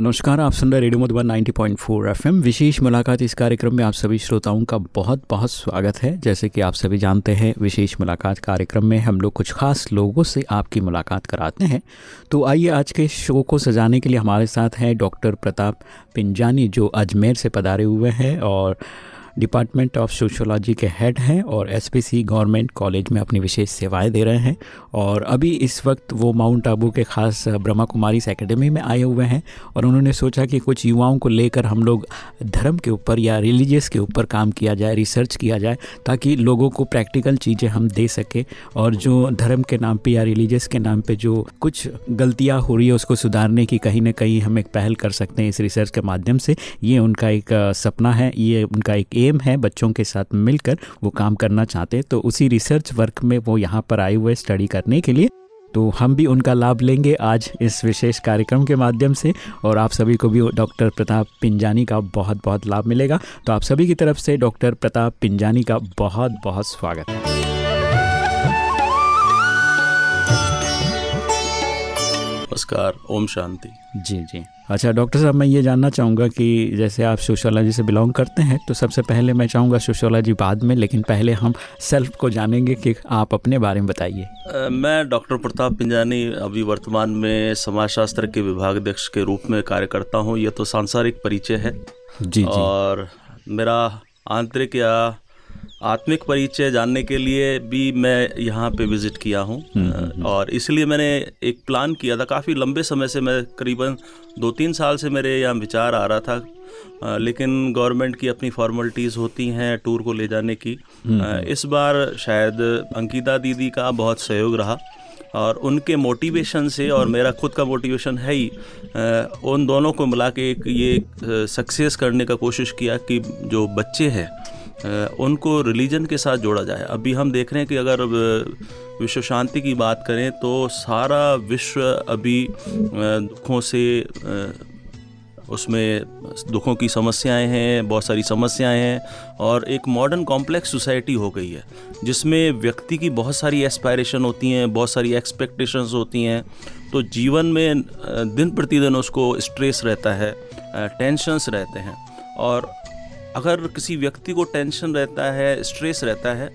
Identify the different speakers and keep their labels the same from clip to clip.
Speaker 1: नमस्कार, आप सुन रहे रेडियो मधुबन 90.4 एफएम। विशेष मुलाकात इस कार्यक्रम में आप सभी श्रोताओं का बहुत बहुत स्वागत है। जैसे कि आप सभी जानते हैं, विशेष मुलाकात कार्यक्रम में हम लोग कुछ खास लोगों से आपकी मुलाकात कराते हैं। तो आइए आज के शो को सजाने के लिए हमारे साथ हैं डॉक्टर प्रताप पिंजानी, जो अजमेर से पधारे हुए हैं और डिपार्टमेंट ऑफ़ सोशोलॉजी के हेड हैं और एसपीसी गवर्नमेंट कॉलेज में अपनी विशेष सेवाएँ दे रहे हैं और अभी इस वक्त वो माउंट आबू के खास ब्रह्मा कुमारी एकेडमी में आए हुए हैं और उन्होंने सोचा कि कुछ युवाओं को लेकर हम लोग धर्म के ऊपर या रिलीजियस के ऊपर काम किया जाए रिसर्च किया जाए, ताकि लोगों को प्रैक्टिकल चीज़ें हम दे सकें और जो धर्म के नाम पर या रिलीजियस के नाम पर जो कुछ गलतियाँ हो रही है उसको सुधारने की कहीं ना कहीं हम एक पहल कर सकते हैं इस रिसर्च के माध्यम से। ये उनका एक सपना है, ये उनका एक एम है, बच्चों के साथ मिलकर वो काम करना चाहते हैं तो उसी रिसर्च वर्क में वो यहाँ पर आए हुए स्टडी करने के लिए। तो हम भी उनका लाभ लेंगे आज इस विशेष कार्यक्रम के माध्यम से, और आप सभी को भी डॉक्टर प्रताप पिंजानी का बहुत बहुत लाभ मिलेगा। तो आप सभी की तरफ़ से डॉक्टर प्रताप पिंजानी का बहुत बहुत स्वागत। है
Speaker 2: नमस्कार ओम शांति।
Speaker 1: जी जी। अच्छा डॉक्टर साहब मैं ये जानना चाहूँगा कि जैसे आप सोशोलॉजी से बिलोंग करते हैं तो सबसे पहले मैं चाहूँगा सोशोलॉजी बाद में लेकिन पहले हम सेल्फ को जानेंगे कि आप अपने बारे में बताइए।
Speaker 2: मैं डॉक्टर प्रताप पिंजानी अभी वर्तमान में समाजशास्त्र के विभाग अध्यक्ष के रूप में कार्य करता हूँ। ये तो सांसारिक परिचय है।
Speaker 1: जी,
Speaker 2: और मेरा आंतरिक या आत्मिक परिचय जानने के लिए भी मैं यहाँ पे विज़िट किया हूँ। हम्म, हम्म, हम्म। और इसलिए मैंने एक प्लान किया था। काफ़ी लंबे समय से मैं करीबन दो तीन साल से मेरे यहाँ विचार आ रहा था। लेकिन गवर्नमेंट की अपनी फॉर्मेलिटीज़ होती हैं टूर को ले जाने की। इस बार शायद अंकिता दीदी का बहुत सहयोग रहा और उनके मोटिवेशन से और मेरा खुद का मोटिवेशन है ही उन दोनों को मिला के एक ये सक्सेस करने का कोशिश किया कि जो बच्चे हैं उनको रिलीजन के साथ जोड़ा जाए। अभी हम देख रहे हैं कि अगर विश्व शांति की बात करें तो सारा विश्व अभी दुखों से उसमें दुखों की समस्याएँ हैं, बहुत सारी समस्याएँ हैं, और एक मॉडर्न कॉम्प्लेक्स सोसाइटी हो गई है, जिसमें व्यक्ति की बहुत सारी एस्पायरेशन होती हैं, बहुत सारी एक्सपेक्टेशंस होती हैं तो जीवन में दिन प्रतिदिन उसको स्ट्रेस रहता है टेंशन्स रहते हैं, और अगर किसी व्यक्ति को टेंशन रहता है स्ट्रेस रहता है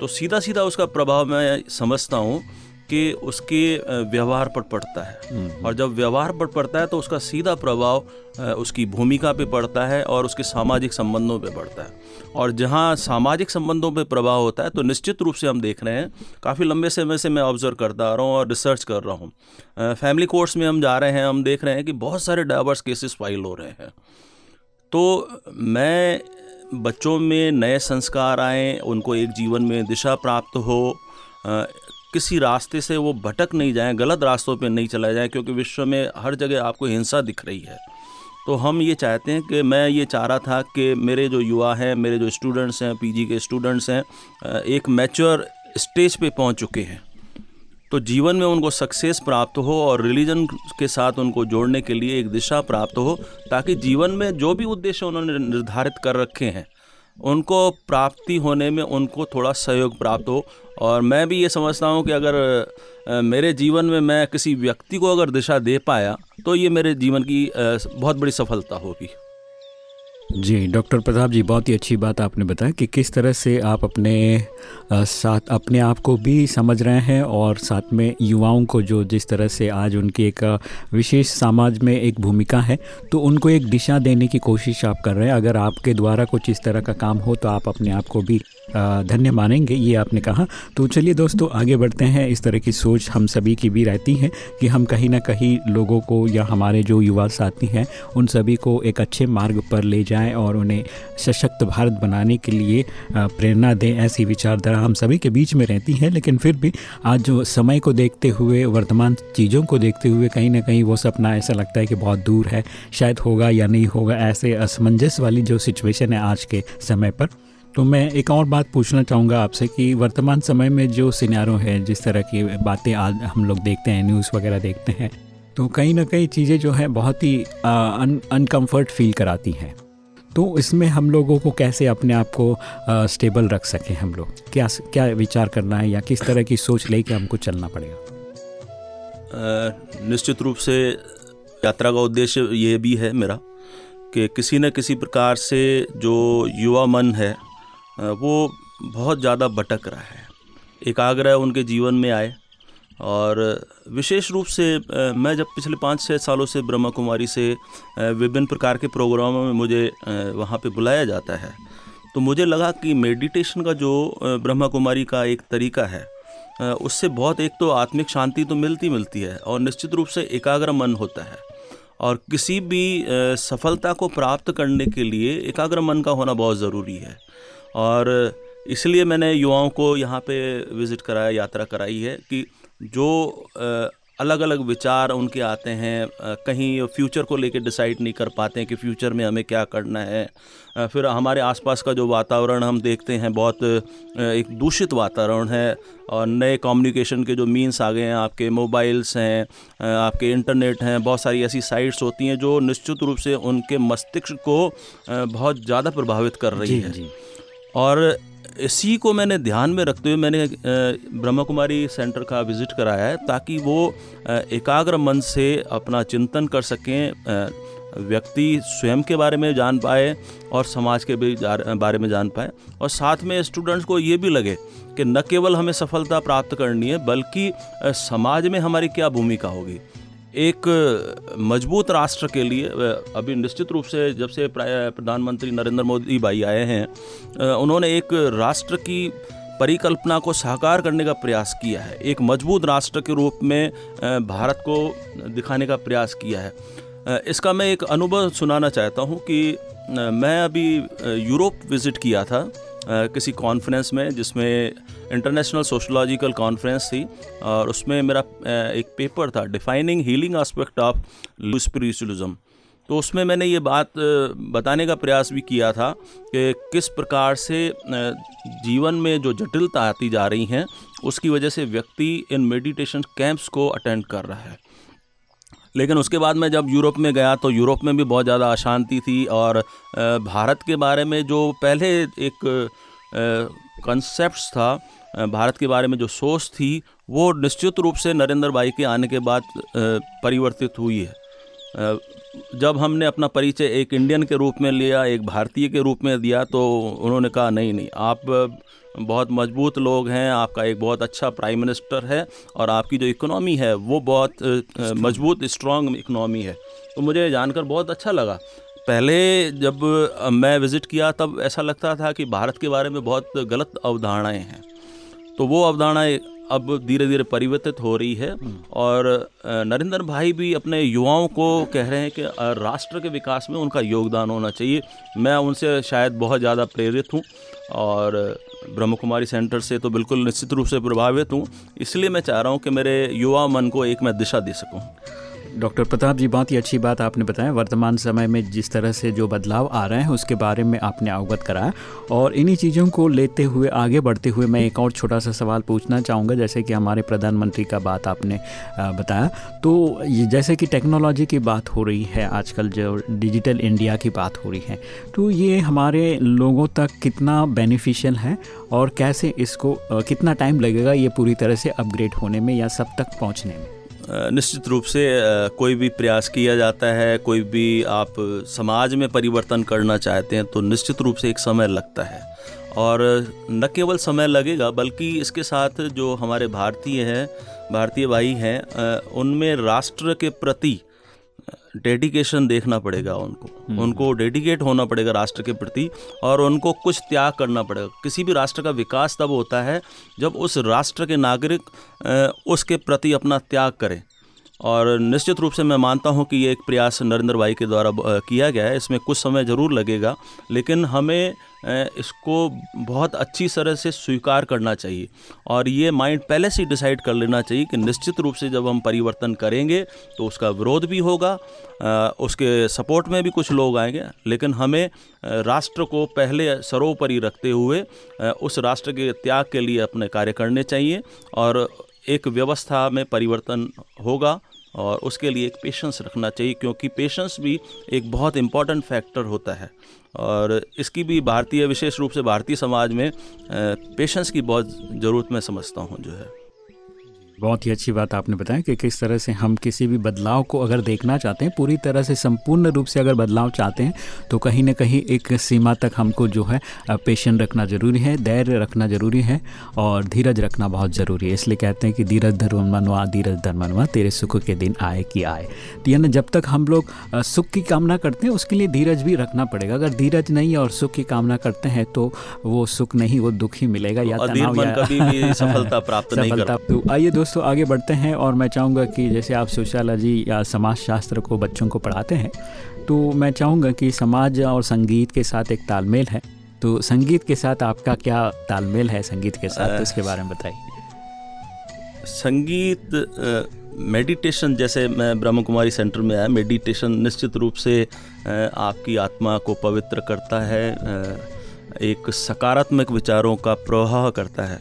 Speaker 2: तो सीधा सीधा उसका प्रभाव मैं समझता हूँ कि उसके व्यवहार पर पड़ता है। हम्म। और जब व्यवहार पर पड़ता है तो उसका सीधा प्रभाव उसकी भूमिका पे पड़ता है और उसके सामाजिक संबंधों पे पड़ता है। और जहाँ सामाजिक संबंधों पे प्रभाव होता है तो निश्चित रूप से हम देख रहे हैं काफ़ी लंबे समय से मैं ऑब्ज़र्व करता आ रहा हूँ और रिसर्च कर रहा हूँ। फैमिली कोर्स में हम जा रहे हैं हम देख रहे हैं कि बहुत सारे डाइवर्स केसेस फ़ाइल हो रहे हैं। तो मैं बच्चों में नए संस्कार आए उनको एक जीवन में दिशा प्राप्त हो आ, किसी रास्ते से वो भटक नहीं जाएँ गलत रास्तों पे नहीं चला जाए क्योंकि विश्व में हर जगह आपको हिंसा दिख रही है। तो हम ये चाहते हैं कि मैं ये चाह रहा था कि मेरे जो युवा हैं मेरे जो स्टूडेंट्स हैं पीजी के स्टूडेंट्स हैं एक मैच्योर स्टेज पे पहुँच चुके हैं। तो जीवन में उनको सक्सेस प्राप्त हो और रिलीजन के साथ उनको जोड़ने के लिए एक दिशा प्राप्त हो, ताकि जीवन में जो भी उद्देश्य उन्होंने निर्धारित कर रखे हैं, उनको प्राप्ति होने में उनको थोड़ा सहयोग प्राप्त हो। और मैं भी ये समझता हूँ कि अगर मेरे जीवन में मैं किसी व्यक्ति को अगर दिशा दे पाया तो ये मेरे जीवन की बहुत बड़ी सफलता होगी।
Speaker 1: जी, डॉक्टर प्रताप जी, बहुत ही अच्छी बात आपने बताया कि किस तरह से आप अपने साथ, अपने आप को भी समझ रहे हैं और साथ में युवाओं को जो जिस तरह से आज उनकी एक विशेष समाज में एक भूमिका है तो उनको एक दिशा देने की कोशिश आप कर रहे हैं। अगर आपके द्वारा कुछ इस तरह का काम हो तो आप अपने आप को भी धन्य मानेंगे, ये आपने कहा। तो चलिए दोस्तों, आगे बढ़ते हैं। इस तरह की सोच हम सभी की भी रहती है कि हम कहीं ना कहीं लोगों को या हमारे जो युवा साथी हैं, उन सभी को एक अच्छे मार्ग पर ले जाएँ। और उन्हें सशक्त भारत बनाने के लिए प्रेरणा दें, ऐसी विचारधारा हम सभी के बीच में रहती है। लेकिन फिर भी आज जो समय को देखते हुए, वर्तमान चीज़ों को देखते हुए कहीं ना कहीं वो सपना ऐसा लगता है कि बहुत दूर है। शायद होगा या नहीं होगा, ऐसे असमंजस वाली जो सिचुएशन है आज के समय पर। तो मैं एक और बात पूछना चाहूँगा आपसे कि वर्तमान समय में जो सिनारों है, जिस तरह की बातें आज हम लोग देखते हैं न्यूज़ वगैरह देखते हैं तो कहीं ना कहीं चीज़ें जो है बहुत ही अनकम्फर्ट फील कराती हैं। तो इसमें हम लोगों को कैसे अपने आप को स्टेबल रख सकें हम लोग? क्या क्या विचार करना है या किस तरह की सोच लेके हमको चलना पड़ेगा?
Speaker 2: निश्चित रूप से यात्रा का उद्देश्य ये भी है मेरा कि किसी न किसी प्रकार से जो युवा मन है वो बहुत ज़्यादा भटक रहा है। एकाग्रह उनके जीवन में आए और विशेष रूप से मैं जब पिछले पाँच छः सालों से ब्रह्मा कुमारी से विभिन्न प्रकार के प्रोग्रामों में मुझे वहाँ पे बुलाया जाता है तो मुझे लगा कि मेडिटेशन का जो ब्रह्मा कुमारी का एक तरीका है उससे बहुत एक तो आत्मिक शांति तो मिलती मिलती है और निश्चित रूप से एकाग्र मन होता है और किसी भी सफलता को प्राप्त करने के लिए एकाग्र मन का होना बहुत ज़रूरी है और इसलिए मैंने युवाओं को यहाँ पे विज़िट कराया, यात्रा कराई है कि जो अलग अलग विचार उनके आते हैं कहीं फ्यूचर को लेकर डिसाइड नहीं कर पाते हैं कि फ्यूचर में हमें क्या करना है फिर हमारे आसपास का जो वातावरण हम देखते हैं बहुत एक दूषित वातावरण है और नए कम्युनिकेशन के जो मीन्स आ गए हैं आपके मोबाइल्स हैं आपके इंटरनेट हैं बहुत सारी ऐसी साइट्स होती हैं जो निश्चित रूप से उनके मस्तिष्क को बहुत ज़्यादा प्रभावित कर रही है। और इसी को मैंने ध्यान में रखते हुए मैंने ब्रह्मा कुमारी सेंटर का विज़िट कराया है ताकि वो एकाग्र मन से अपना चिंतन कर सकें व्यक्ति स्वयं के बारे में जान पाए और समाज के भी बारे में जान पाए। और साथ में स्टूडेंट्स को ये भी लगे कि न केवल हमें सफलता प्राप्त करनी है, बल्कि समाज में हमारी क्या भूमिका होगी। एक मज़बूत राष्ट्र के लिए अभी निश्चित रूप से जब से प्रधानमंत्री नरेंद्र मोदी भाई आए हैं उन्होंने एक राष्ट्र की परिकल्पना को साकार करने का प्रयास किया है। एक मज़बूत राष्ट्र के रूप में भारत को दिखाने का प्रयास किया है। इसका मैं एक अनुभव सुनाना चाहता हूँ कि मैं अभी यूरोप विज़िट किया था किसी कॉन्फ्रेंस में, जिसमें इंटरनेशनल सोशोलॉजिकल कॉन्फ्रेंस थी, और उसमें मेरा एक पेपर था defining healing aspect of spiritualism तो उसमें मैंने ये बात बताने का प्रयास भी किया था कि किस प्रकार से जीवन में जो जटिलता आती जा रही हैं, उसकी वजह से व्यक्ति इन मेडिटेशन कैंप्स को अटेंड कर रहा है। लेकिन उसके बाद मैं जब यूरोप में गया तो यूरोप में भी बहुत ज़्यादा अशांति थी और भारत के बारे में जो पहले एक कंसेप्ट था भारत के बारे में जो सोच थी, वो निश्चित रूप से नरेंद्र भाई के आने के बाद परिवर्तित हुई है। जब हमने अपना परिचय एक इंडियन के रूप में लिया एक भारतीय के रूप में दिया तो उन्होंने कहा नहीं नहीं आप बहुत मज़बूत लोग हैं आपका एक बहुत अच्छा प्राइम मिनिस्टर है और आपकी जो इकोनॉमी है वो बहुत मज़बूत स्ट्रॉन्ग इकोनॉमी है। तो मुझे जानकर बहुत अच्छा लगा। पहले जब मैं विज़िट किया तब ऐसा लगता था कि भारत के बारे में बहुत गलत अवधारणाएँ हैं। तो वो अवधारणाएँ अब धीरे धीरे परिवर्तित हो रही है हम्म। और नरेंद्र भाई भी अपने युवाओं को कह रहे हैं कि राष्ट्र के विकास में उनका योगदान होना चाहिए। मैं उनसे शायद बहुत ज़्यादा प्रेरित हूँ और ब्रह्म कुमारी सेंटर से तो बिल्कुल निश्चित रूप से प्रभावित हूँ। इसलिए मैं चाह रहा हूँ कि मेरे युवा मन को एक मैं दिशा दे सकूँ।
Speaker 1: डॉक्टर प्रताप जी, बहुत ही अच्छी बात आपने बताया। वर्तमान समय में जिस तरह से जो बदलाव आ रहे हैं, उसके बारे में आपने अवगत कराया। और इन्हीं चीज़ों को लेते हुए, आगे बढ़ते हुए मैं एक और छोटा सा सवाल पूछना चाहूँगा, जैसे कि हमारे प्रधानमंत्री का बात आपने बताया। तो जैसे कि टेक्नोलॉजी की बात हो रही है, आजकल जो डिजिटल इंडिया की बात हो रही है तो ये हमारे लोगों तक कितना बेनिफिशियल है? और कैसे इसको कितना टाइम लगेगा ये पूरी तरह से अपग्रेड होने में या सब तक पहुँचने में?
Speaker 2: निश्चित रूप से कोई भी प्रयास किया जाता है, कोई भी आप समाज में परिवर्तन करना चाहते हैं तो निश्चित रूप से एक समय लगता है। और न केवल समय लगेगा, बल्कि इसके साथ जो हमारे भारतीय हैं, भारतीय भाई हैं उनमें राष्ट्र के प्रति डेडिकेशन देखना पड़ेगा उनको। हम्म। उनको डेडिकेट होना पड़ेगा राष्ट्र के प्रति और उनको कुछ त्याग करना पड़ेगा। किसी भी राष्ट्र का विकास तब होता है जब उस राष्ट्र के नागरिक उसके प्रति अपना त्याग करें। और निश्चित रूप से मैं मानता हूँ कि ये एक प्रयास नरेंद्र भाई के द्वारा किया गया है। इसमें कुछ समय ज़रूर लगेगा, लेकिन हमें इसको बहुत अच्छी तरह से स्वीकार करना चाहिए और ये माइंड पहले से डिसाइड कर लेना चाहिए कि निश्चित रूप से जब हम परिवर्तन करेंगे तो उसका विरोध भी होगा उसके सपोर्ट में भी कुछ लोग आएँगे, लेकिन हमें राष्ट्र को पहले सरोपरि रखते हुए उस राष्ट्र के त्याग के लिए अपने कार्य करने चाहिए और एक व्यवस्था में परिवर्तन होगा। और उसके लिए एक पेशेंस रखना चाहिए, क्योंकि पेशेंस भी एक बहुत इंपॉर्टेंट फैक्टर होता है। और इसकी भी भारतीय, विशेष रूप से भारतीय समाज में पेशेंस की बहुत ज़रूरत मैं समझता हूँ जो है।
Speaker 3: बहुत ही अच्छी बात आपने बताया कि किस तरह से हम किसी भी बदलाव को अगर देखना चाहते हैं पूरी तरह से संपूर्ण रूप से अगर बदलाव चाहते हैं तो कहीं ना कहीं एक सीमा तक हमको जो है पेशेंट रखना ज़रूरी है धैर्य रखना ज़रूरी है और धीरज रखना बहुत ज़रूरी है। इसलिए कहते हैं कि धीरज धर्म मनवा धीरज धर्म मनवा तेरे सुख के दिन आए कि आए। तो यानी जब तक हम लोग सुख की कामना करते हैं उसके लिए धीरज भी रखना पड़ेगा। अगर धीरज नहीं और सुख की कामना करते हैं तो वो सुख नहीं वो दुख ही मिलेगा या
Speaker 2: तनाव या सफलता प्राप्त नहीं
Speaker 3: कर तो आइए दोस्तों आगे बढ़ते हैं और मैं चाहूँगा कि जैसे आप सोशलॉजी या समाज शास्त्र को बच्चों को पढ़ाते हैं तो मैं चाहूँगा कि समाज और संगीत के साथ एक तालमेल है। तो संगीत के साथ आपका क्या तालमेल है संगीत के साथ? तो इसके बारे में बताइए।
Speaker 2: संगीत मेडिटेशन जैसे मैं ब्रह्म कुमारी सेंटर में आया मेडिटेशन निश्चित रूप से आपकी आत्मा को पवित्र करता है एक सकारात्मक विचारों का प्रवाह करता है।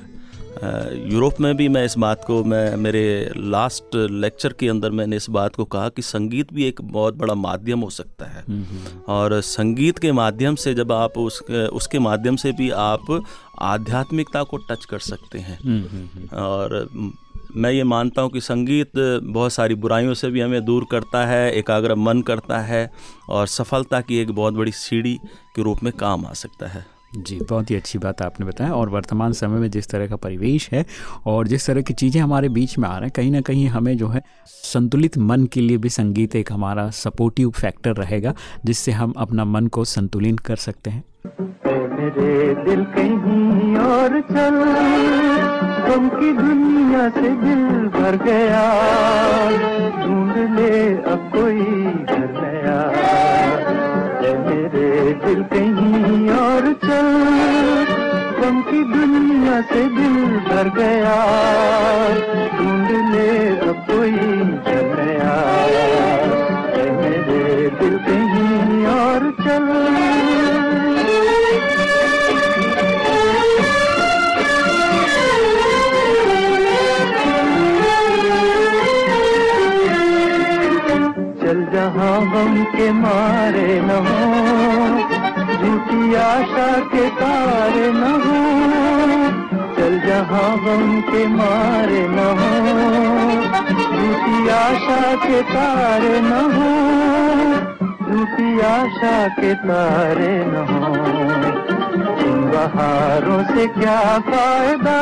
Speaker 2: यूरोप में भी मैं इस बात को मैं मेरे लास्ट लेक्चर के अंदर मैंने इस बात को कहा कि संगीत भी एक बहुत बड़ा माध्यम हो सकता है। हम्म, हम्म, हम्म। और संगीत के माध्यम से जब आप उस उसके माध्यम से भी आप आध्यात्मिकता को टच कर सकते हैं। और मैं ये मानता हूँ कि संगीत बहुत सारी बुराइयों से भी हमें दूर करता है एकाग्र मन करता है और सफलता की एक बहुत बड़ी सीढ़ी के रूप में काम आ सकता है।
Speaker 3: जी, बहुत ही अच्छी बात आपने बताया और वर्तमान समय में जिस तरह का परिवेश है और जिस तरह की चीज़ें हमारे बीच में आ रहे हैं, कहीं ना कहीं हमें जो है संतुलित मन के लिए भी संगीत एक हमारा सपोर्टिव फैक्टर रहेगा, जिससे हम अपना मन को संतुलित कर सकते हैं। मेरे दिल कहीं और चल गम की दुनिया से दिल भर गया। ढूंढ ले अब कोई नया। मेरे दिल कहीं और चल गम की दुनिया से दिल भर गया। ढूंढ ले अब कोई मेरे दिल और चल जहाँ गम के मारे न हो झूठी आशा के तारे न हो, चल जहाँ गम के मारे न हो। आशा के तारे न हो झूठी आशा के तारे न हो। इन बहारों से क्या फ़ायदा,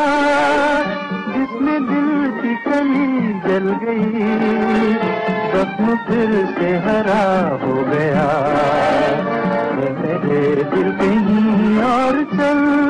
Speaker 3: जिसमें दिल की कली जल गई, जख्म फिर से हरा हो गया। मेरे दिल कहीं और चल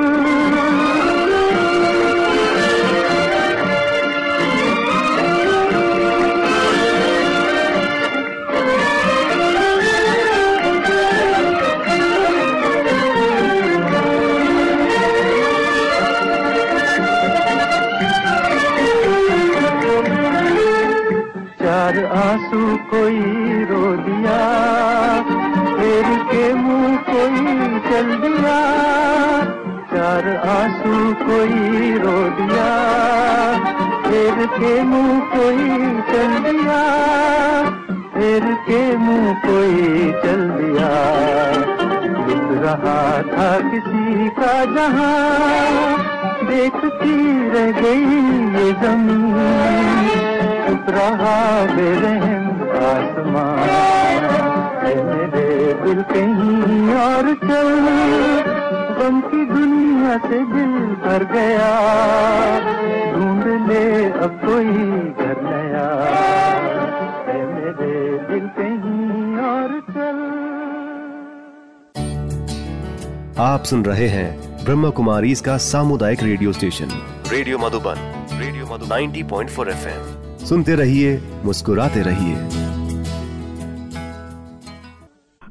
Speaker 4: आप सुन रहे हैं ब्रह्म कुमारी इसका सामुदायिक radio station. Radio Madhuban, radio Madhu 90.4 FM. सुनते रहिए, मुस्कुराते रहिए।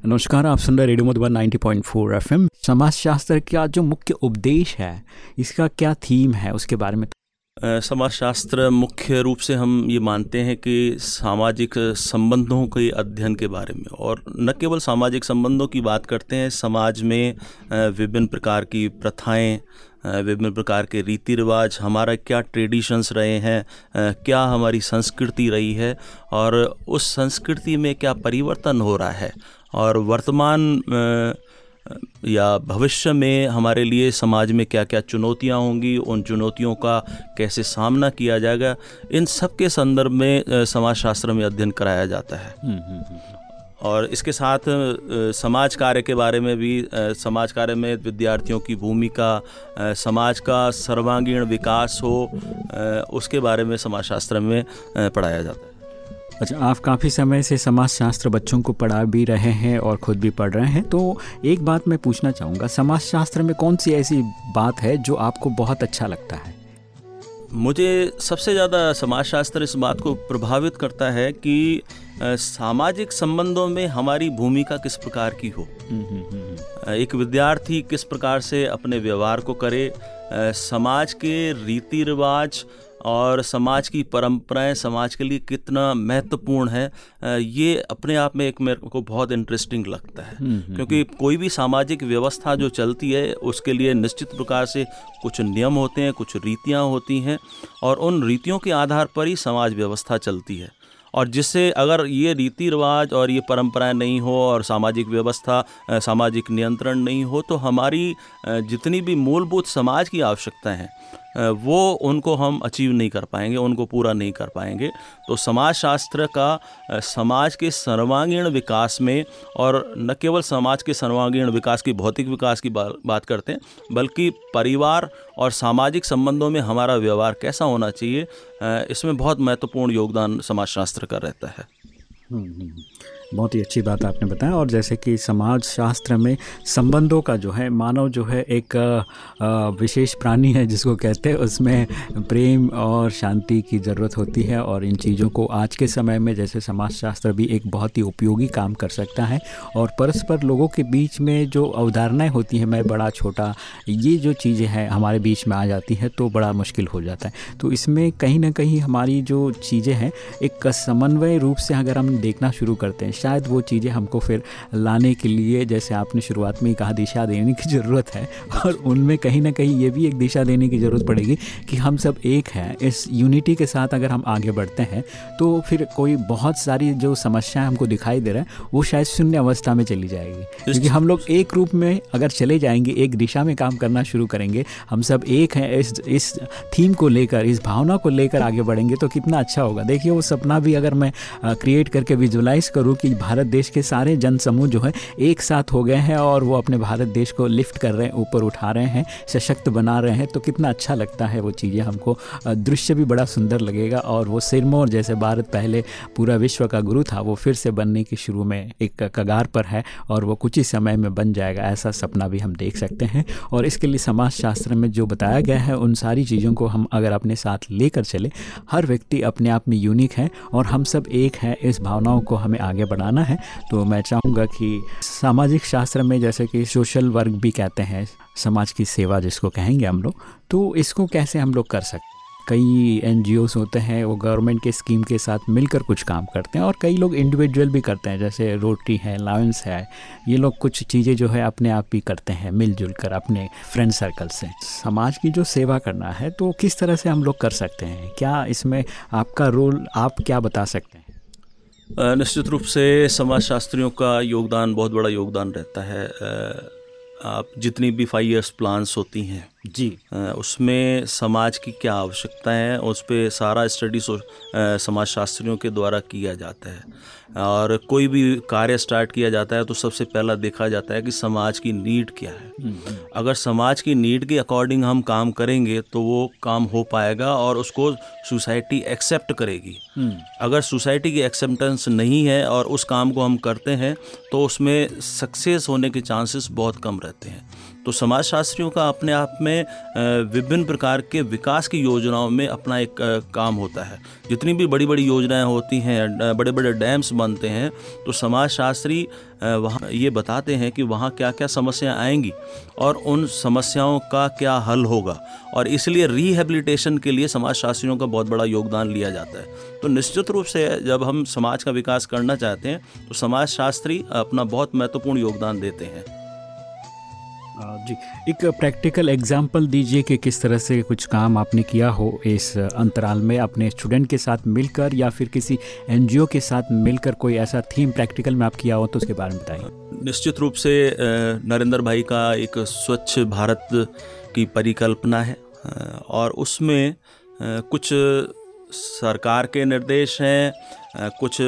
Speaker 3: नमस्कार, आप सुन रहे रेडियो मधुबन 90.4 एफएम। समाज शास्त्र का जो मुख्य उपदेश है, इसका क्या थीम है, उसके बारे में
Speaker 2: समाजशास्त्र मुख्य रूप से हम ये मानते हैं कि सामाजिक संबंधों के अध्ययन के बारे में। और न केवल सामाजिक संबंधों की बात करते हैं, समाज में विभिन्न प्रकार की प्रथाएँ विभिन्न प्रकार के रीति रिवाज हमारा क्या ट्रेडिशंस रहे हैं क्या हमारी संस्कृति रही है, और उस संस्कृति में क्या परिवर्तन हो रहा है। और वर्तमान या भविष्य में हमारे लिए समाज में क्या क्या चुनौतियाँ होंगी उन चुनौतियों का कैसे सामना किया जाएगा इन सब के संदर्भ में समाजशास्त्र में अध्ययन कराया जाता है। हम्म, हम्म, हम्म, और इसके साथ समाज कार्य के बारे में भी समाज कार्य में विद्यार्थियों की भूमिका समाज का सर्वांगीण विकास हो उसके बारे में समाजशास्त्र में पढ़ाया जाता है।
Speaker 1: अच्छा आप काफ़ी समय से समाज शास्त्र बच्चों को पढ़ा भी रहे हैं और ख़ुद भी पढ़ रहे हैं तो एक बात मैं पूछना चाहूँगा समाज शास्त्र में कौन सी ऐसी बात है जो आपको बहुत अच्छा लगता है?
Speaker 2: मुझे सबसे ज़्यादा समाजशास्त्र इस बात को प्रभावित करता है कि सामाजिक संबंधों में हमारी भूमिका किस प्रकार की हो। हम्म, हम्म, हम्म, एक विद्यार्थी किस प्रकार से अपने व्यवहार को करे समाज के रीति रिवाज और समाज की परंपराएँ समाज के लिए कितना महत्वपूर्ण है ये अपने आप में एक मेरे को बहुत इंटरेस्टिंग लगता है हम्म, हम्म, क्योंकि हम्म। कोई भी सामाजिक व्यवस्था जो चलती है उसके लिए निश्चित प्रकार से कुछ नियम होते हैं कुछ रीतियाँ होती हैं और उन रीतियों के आधार पर ही समाज व्यवस्था चलती है और जिससे अगर ये रीति रिवाज और ये परंपराएँ नहीं हो और सामाजिक व्यवस्था सामाजिक नियंत्रण नहीं हो तो हमारी जितनी भी मूलभूत समाज की आवश्यकताएँ हैं वो उनको हम अचीव नहीं कर पाएँगे उनको पूरा नहीं कर पाएँगे तो समाज शास्त्र का समाज के सर्वांगीण विकास में और न केवल समाज के सर्वांगीण विकास की भौतिक विकास की बात करते हैं बल्कि परिवार और सामाजिक संबंधों में हमारा व्यवहार कैसा होना चाहिए इसमें बहुत महत्वपूर्ण योगदान समाजशास्त्र का रहता है
Speaker 1: हम्म, हम्म, हम्म। बहुत ही अच्छी बात आपने बताया। और जैसे कि समाज शास्त्र में संबंधों का जो है, मानव जो है एक विशेष प्राणी है जिसको कहते हैं, उसमें प्रेम और शांति की ज़रूरत होती है। और इन चीज़ों को आज के समय में जैसे समाज शास्त्र भी एक बहुत ही उपयोगी काम कर सकता है। और परस्पर लोगों के बीच में जो अवधारणाएँ होती हैं, मैं बड़ा, छोटा, ये जो चीज़ें हैं, हमारे बीच में आ जाती है तो बड़ा मुश्किल हो जाता है। तो इसमें कहीं ना कहीं हमारी जो चीज़ें हैं, एक समन्वय रूप से अगर हम देखना शुरू करते हैं शायद वो चीज़ें हमको फिर लाने के लिए, जैसे आपने शुरुआत में ही कहा, दिशा देने की ज़रूरत है। और उनमें कहीं ना कहीं ये भी एक दिशा देने की ज़रूरत पड़ेगी कि हम सब एक हैं। इस यूनिटी के साथ अगर हम आगे बढ़ते हैं तो फिर कोई बहुत सारी जो समस्याएँ हमको दिखाई दे रहा है, वो शायद शून्य अवस्था में चली जाएगी। क्योंकि हम लोग एक रूप में अगर चले जाएँगे, एक दिशा में काम करना शुरू करेंगे, हम सब एक हैं इस इस थीम को लेकर, इस भावना को लेकर आगे बढ़ेंगे तो कितना अच्छा होगा। देखिए, वो सपना भी अगर मैं क्रिएट करके विजुलाइज करूँ कि भारत देश के सारे जन समूह जो है एक साथ हो गए हैं और वो अपने भारत देश को लिफ्ट कर रहे हैं, ऊपर उठा रहे हैं, सशक्त बना रहे हैं। तो कितना अच्छा लगता है वो चीज़ें हमको। दृश्य भी बड़ा सुंदर लगेगा और वो सिरमौर जैसे भारत पहले पूरा विश्व का गुरु था, वो फिर से बनने की शुरू में एक कगार पर है और वो कुछ ही समय में बन जाएगा, ऐसा सपना भी हम देख सकते हैं। और इसके लिए समाज शास्त्र में जो बताया गया है, उन सारी चीज़ों को हम अगर अपने साथ लेकर चले, हर व्यक्ति अपने आप में यूनिक है और हम सब एक हैं, इस भावनाओं को हमें आगे बढ़ाना है तो मैं चाहूँगा कि सामाजिक शास्त्र में जैसे कि सोशल वर्क भी कहते हैं, समाज की सेवा जिसको कहेंगे हम लोग तो इसको कैसे हम लोग कर सकते कई एन होते हैं, वो गवर्नमेंट के स्कीम के साथ मिलकर कुछ काम करते हैं और कई लोग इंडिविजुअल भी करते हैं, जैसे रोटी है लायंस है, ये लोग कुछ चीज़ें जो है अपने आप ही करते हैं, मिलजुल कर अपने फ्रेंड सर्कल से। समाज की जो सेवा करना है तो किस तरह से हम लोग कर सकते हैं? क्या इसमें आपका रोल आप क्या बता सकते हैं?
Speaker 2: निश्चित रूप से समाज शास्त्रियों का योगदान बहुत बड़ा योगदान रहता है। आप जितनी भी फाइव ईयर्स प्लान्स होती हैं
Speaker 1: जी।
Speaker 2: उसमें समाज की क्या आवश्यकता है उस पर सारा स्टडी समाज शास्त्रियों के द्वारा किया जाता है। और कोई भी कार्य स्टार्ट किया जाता है तो सबसे पहला देखा जाता है कि समाज की नीड क्या है हम्म, हम्म। अगर समाज की नीड के अकॉर्डिंग हम काम करेंगे तो वो काम हो पाएगा और उसको सोसाइटी एक्सेप्ट करेगी हम्म। अगर सोसाइटी की एक्सेप्टेंस नहीं है और उस काम को हम करते हैं तो उसमें सक्सेस होने के चांसेस बहुत कम रहते हैं तो समाजशास्त्रियों का अपने आप में विभिन्न प्रकार के विकास की योजनाओं में अपना एक काम होता है। जितनी भी बड़ी बड़ी योजनाएँ होती हैं बड़े बड़े डैम्स बनते हैं तो समाजशास्त्री वहाँ ये बताते हैं कि वहाँ क्या क्या समस्याएँ आएँगी और उन समस्याओं का क्या हल होगा। और इसलिए रिहेबिलिटेशन के लिए समाजशास्त्रियों का बहुत बड़ा योगदान लिया जाता है। तो निश्चित रूप से जब हम समाज का विकास करना चाहते हैं तो समाजशास्त्री अपना बहुत महत्वपूर्ण योगदान देते हैं।
Speaker 1: जी, एक प्रैक्टिकल एग्जांपल दीजिए कि किस तरह से कुछ काम आपने किया हो इस अंतराल में अपने स्टूडेंट के साथ मिलकर या फिर किसी एनजीओ के साथ मिलकर कोई ऐसा थीम प्रैक्टिकल में आप किया हो तो उसके बारे में बताइए।
Speaker 2: निश्चित रूप से नरेंद्र भाई का एक स्वच्छ भारत की परिकल्पना है और उसमें कुछ सरकार के निर्देश हैं कुछ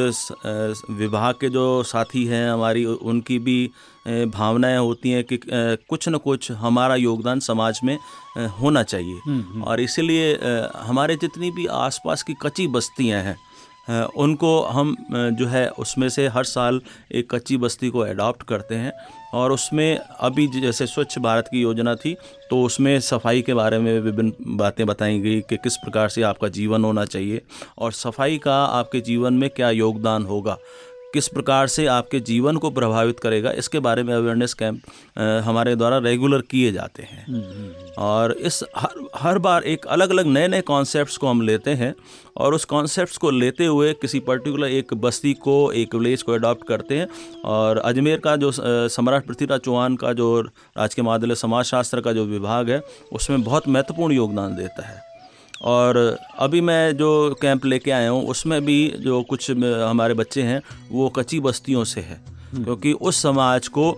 Speaker 2: विभाग के जो साथी हैं हमारी उनकी भी भावनाएँ होती हैं कि कुछ न कुछ हमारा योगदान समाज में होना चाहिए हम्म, हम्म। और इसीलिए हमारे जितनी भी आसपास की कच्ची बस्तियाँ हैं उनको हम जो है, उसमें से हर साल एक कच्ची बस्ती को एडॉप्ट करते हैं और उसमें अभी जैसे स्वच्छ भारत की योजना थी तो उसमें सफ़ाई के बारे में विभिन्न बातें बताई गई कि किस प्रकार से आपका जीवन होना चाहिए और सफ़ाई का आपके जीवन में क्या योगदान होगा। किस प्रकार से आपके जीवन को प्रभावित करेगा इसके बारे में अवेयरनेस कैंप हमारे द्वारा रेगुलर किए जाते हैं। हम्म, हम्म, हम्म। और इस हर हर बार एक अलग अलग नए नए कॉन्सेप्ट्स को हम लेते हैं और उस कॉन्सेप्ट्स को लेते हुए किसी पर्टिकुलर एक बस्ती को एक विलेज को अडॉप्ट करते हैं। और अजमेर का जो सम्राट पृथ्वीराज चौहान का जो राजकीय महाविद्यालय समाजशास्त्र का जो विभाग है उसमें बहुत महत्वपूर्ण योगदान देता है। और अभी मैं जो कैंप लेके आया हूँ उसमें भी जो कुछ हमारे बच्चे हैं वो कच्ची बस्तियों से है। हम्म। क्योंकि उस समाज को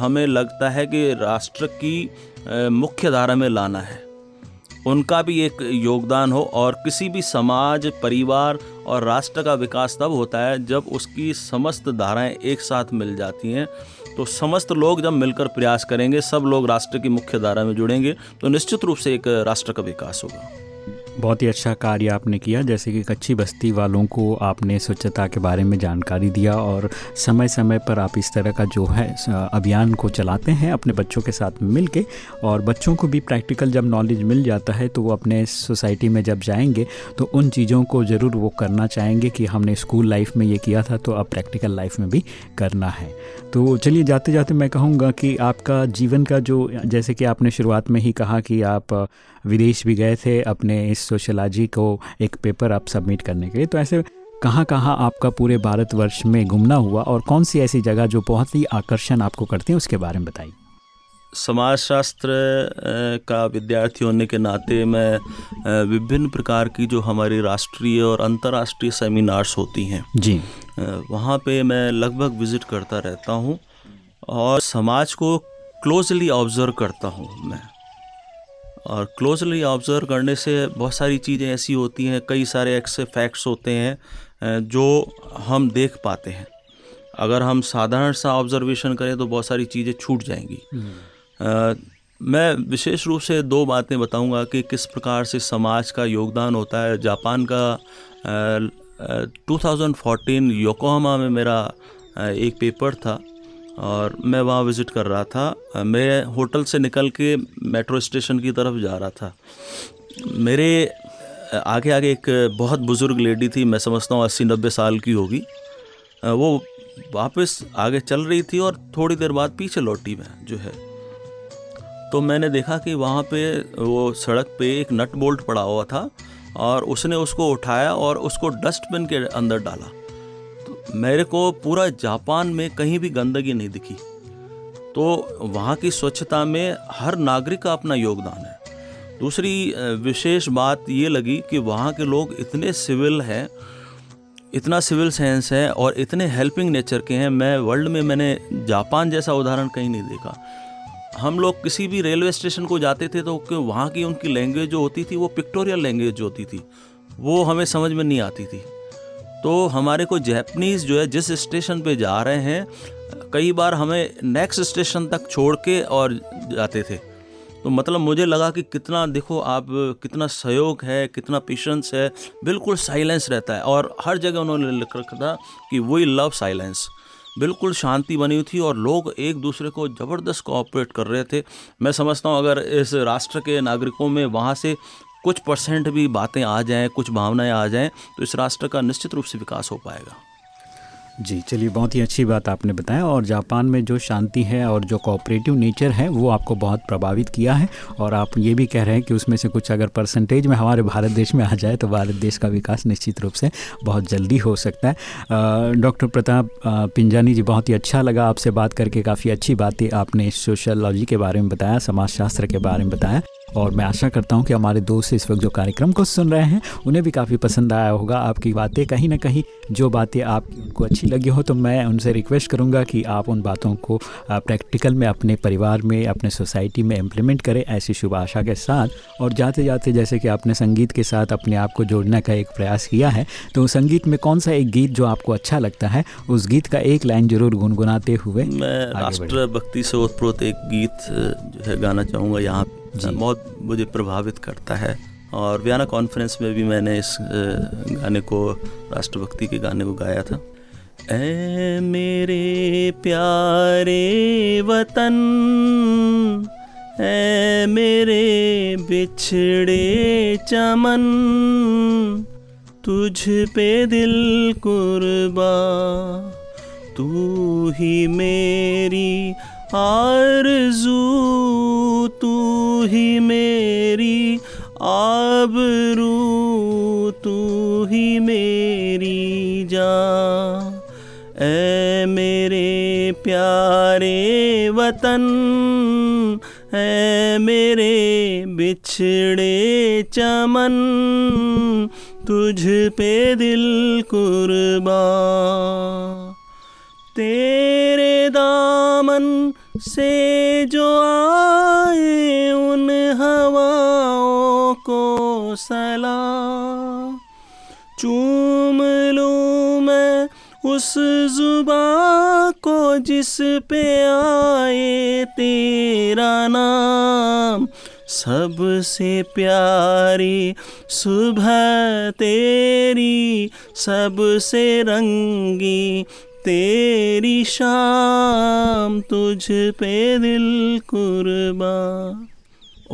Speaker 2: हमें लगता है कि राष्ट्र की मुख्य धारा में लाना है। उनका भी एक योगदान हो और किसी भी समाज परिवार और राष्ट्र का विकास तब होता है जब उसकी समस्त धाराएँ एक साथ मिल जाती हैं। तो समस्त लोग जब मिलकर प्रयास करेंगे सब लोग राष्ट्र की मुख्य धारा में जुड़ेंगे तो निश्चित रूप से एक राष्ट्र का विकास होगा।
Speaker 1: बहुत ही अच्छा कार्य आपने किया, जैसे कि कच्ची बस्ती वालों को आपने स्वच्छता के बारे में जानकारी दिया और समय समय पर आप इस तरह का जो है अभियान को चलाते हैं अपने बच्चों के साथ मिल के और बच्चों को भी प्रैक्टिकल जब नॉलेज मिल जाता है तो वो अपने सोसाइटी में जब जाएँगे तो उन चीज़ों को ज़रूर वो करना चाहेंगे कि हमने स्कूल लाइफ में ये किया था तो अब प्रैक्टिकल लाइफ में भी करना है। तो चलिए जाते जाते मैं कहूँगा कि आपका जीवन का जो, जैसे कि आपने शुरुआत में ही कहा कि आप विदेश भी गए थे अपने इस सोशलॉजी को एक पेपर आप सबमिट करने के लिए। तो ऐसे कहाँ कहाँ आपका पूरे भारतवर्ष में घूमना हुआ और कौन सी ऐसी जगह जो बहुत ही आकर्षण आपको करती है उसके बारे में बताइए।
Speaker 2: समाजशास्त्र का विद्यार्थी होने के नाते मैं विभिन्न प्रकार की जो हमारी राष्ट्रीय और अंतर्राष्ट्रीय सेमिनार्स होती हैं
Speaker 1: जी।
Speaker 2: वहाँ पे मैं लगभग विज़िट करता रहता हूँ और समाज को क्लोजली ऑब्ज़र्व करता हूँ मैं। और क्लोजली ऑब्ज़र्व करने से बहुत सारी चीज़ें ऐसी होती हैं कई सारे ऐसे फैक्ट्स होते हैं जो हम देख पाते हैं। अगर हम साधारण सा ऑब्जर्वेशन करें तो बहुत सारी चीज़ें छूट जाएँगी। हम्म। मैं विशेष रूप से दो बातें बताऊँगा कि किस प्रकार से समाज का योगदान होता है। जापान का आ, 2014 योकोहामा में मेरा एक पेपर था। और मैं वहाँ विज़िट कर रहा था। मैं होटल से निकल के मेट्रो स्टेशन की तरफ़ जा रहा था। मेरे आगे आगे एक बहुत बुज़ुर्ग लेडी थी, मैं समझता हूँ अस्सी नब्बे साल की होगी। वो वापस आगे चल रही थी और थोड़ी देर बाद पीछे लौटी मैं, जो है। तो मैंने देखा कि वहाँ पे वो सड़क पे एक नट बोल्ट पड़ा हुआ था और उसने उसको उठाया और उसको डस्टबिन के अंदर डाला। मेरे को पूरा जापान में कहीं भी गंदगी नहीं दिखी। तो वहाँ की स्वच्छता में हर नागरिक का अपना योगदान है। दूसरी विशेष बात ये लगी कि वहाँ के लोग इतने सिविल हैं, इतना सिविल सेंस है और इतने हेल्पिंग नेचर के हैं, मैं वर्ल्ड में मैंने जापान जैसा उदाहरण कहीं नहीं देखा। हम लोग किसी भी रेलवे स्टेशन को जाते थे तो वहाँ की उनकी लैंग्वेज जो होती थी, वो पिक्टोरियल लैंग्वेज होती थी, वो हमें समझ में नहीं आती थी। तो हमारे को जैपनीज़ जो है, जिस स्टेशन पे जा रहे हैं, कई बार हमें नेक्स्ट स्टेशन तक छोड़ के और जाते थे। तो मतलब मुझे लगा कि कितना, देखो आप कितना सहयोग है, कितना पेशेंस है, बिल्कुल साइलेंस रहता है। और हर जगह उन्होंने लिख रखा था कि वी लव साइलेंस बिल्कुल शांति बनी हुई थी और लोग एक दूसरे को ज़बरदस्त कोऑपरेट कर रहे थे। मैं समझता हूँ अगर इस राष्ट्र के नागरिकों में वहाँ से कुछ परसेंट भी बातें आ जाएँ, कुछ भावनाएँ आ जाएँ तो इस राष्ट्र का निश्चित रूप से विकास हो पाएगा।
Speaker 1: जी, चलिए, बहुत ही अच्छी बात आपने बताया और जापान में जो शांति है और जो कोऑपरेटिव नेचर है, वो आपको बहुत प्रभावित किया है और आप ये भी कह रहे हैं कि उसमें से कुछ अगर परसेंटेज में हमारे भारत देश में आ जाए तो भारत देश का विकास निश्चित रूप से बहुत जल्दी हो सकता है। डॉक्टर प्रताप पिंजानी जी, बहुत ही अच्छा लगा आपसे बात करके, काफ़ी अच्छी बातें आपने सोशलॉजी के बारे में बताया, समाजशास्त्र के बारे में बताया। और मैं आशा करता हूँ कि हमारे दोस्त इस वक्त जो कार्यक्रम को सुन रहे हैं उन्हें भी काफ़ी पसंद आया होगा। आपकी बातें कहीं ना कहीं जो बातें आपकी उनको अच्छी लगी हो तो मैं उनसे रिक्वेस्ट करूँगा कि आप उन बातों को प्रैक्टिकल में अपने परिवार में अपने सोसाइटी में इम्प्लीमेंट करें ऐसी शुभ आशा के साथ। और जाते जाते जैसे कि आपने संगीत के साथ अपने आप को जोड़ने का एक प्रयास किया है तो संगीत में कौन सा एक गीत जो आपको अच्छा लगता है उस गीत का एक लाइन ज़रूर गुनगुनाते हुए
Speaker 2: मैं राष्ट्रभक्ति से ओतप्रोत एक गीत जो है गाना चाहूँगा यहाँ बहुत मुझे प्रभावित करता है। और वियाना कॉन्फ्रेंस में भी मैंने इस गाने को, राष्ट्रभक्ति के गाने को गाया था। ए मेरे प्यारे वतन ए मेरे बिछड़े चमन, तुझ पे दिल कुर्बा, तू ही मेरी आरज़ू। तू ही मेरी आबरू, तू ही मेरी जा ए मेरे प्यारे वतन है मेरे बिछड़े चमन, तुझ पे दिल कुर्बा तेरे दामन से जो आए सला चूम लूँ मैं उस जुबा को जिस पे आए तेरा नाम। सबसे प्यारी सुबह तेरी, सबसे रंगी तेरी शाम, तुझ पे दिल कुर्बा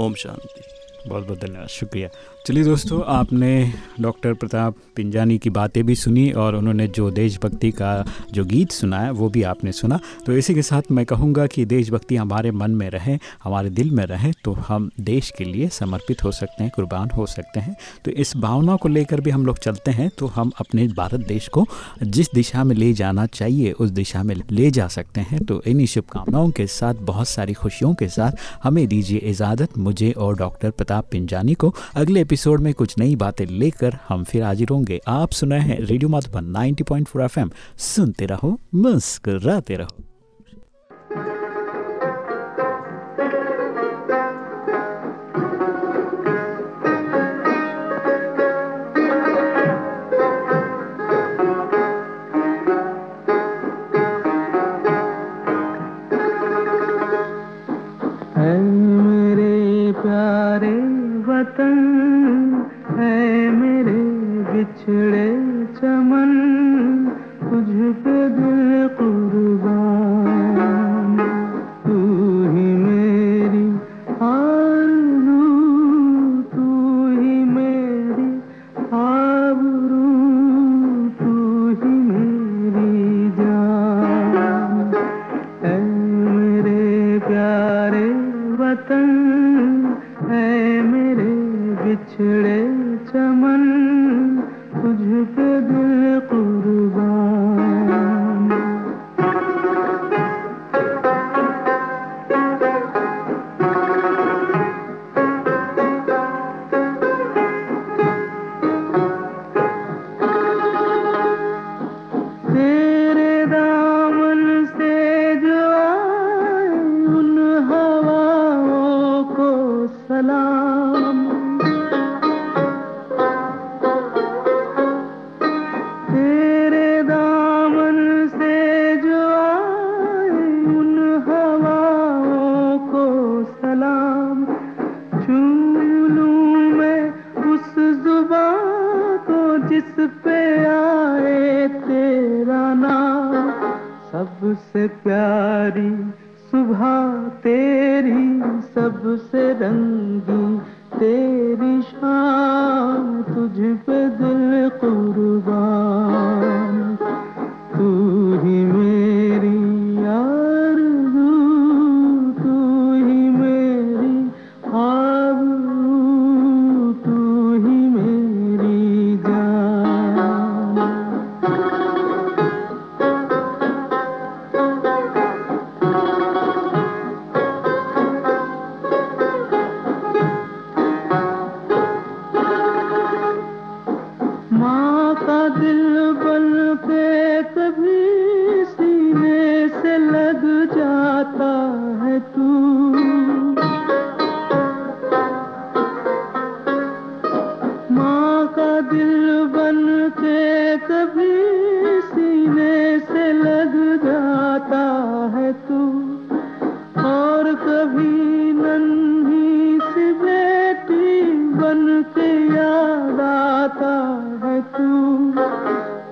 Speaker 2: ओम शांति।
Speaker 1: बहुत बहुत धन्यवाद, शुक्रिया। चलिए दोस्तों, आपने डॉक्टर प्रताप पिंजानी की बातें भी सुनी और उन्होंने जो देशभक्ति का जो गीत सुनाया वो भी आपने सुना। तो इसी के साथ मैं कहूँगा कि देशभक्ति हमारे मन में रहे, हमारे दिल में रहे तो हम देश के लिए समर्पित हो सकते हैं, कुर्बान हो सकते हैं। तो इस भावना को लेकर भी हम लोग चलते हैं तो हम अपने भारत देश को जिस दिशा में ले जाना चाहिए, उस दिशा में ले जा सकते हैं। तो इन्हीं शुभकामनाओं के साथ, बहुत सारी खुशियों के साथ हमें दीजिए इजाज़त, मुझे और डॉक्टर प्रताप पिंजानी को। अगले एपिसोड में कुछ नई बातें लेकर हम फिर हाजिर होंगे। आप सुना है रेडियो माधुबन 90.4 एफएम। सुनते रहो, मुस्कराते रहो।
Speaker 5: है मेरे बिछड़े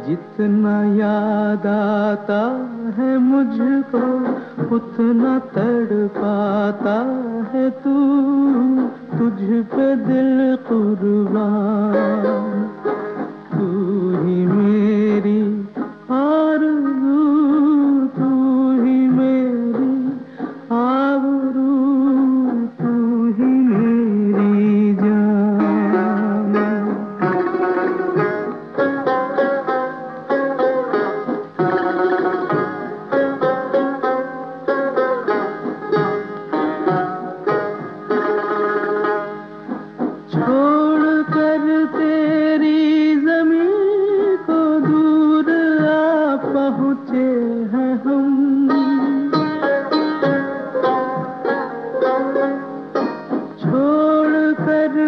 Speaker 5: जितना याद आता है मुझको उतना तड़ पाता है तू। तुझ पे दिल कुर्बान।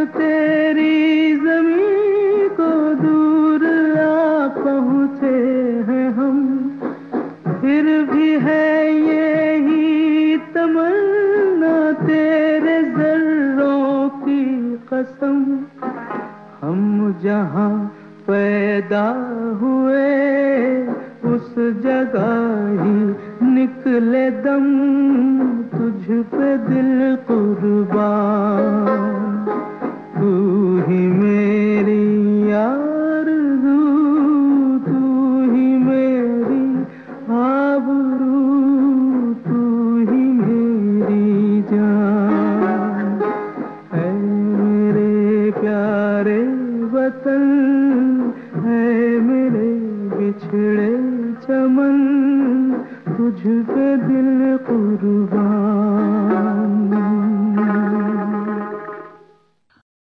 Speaker 5: ते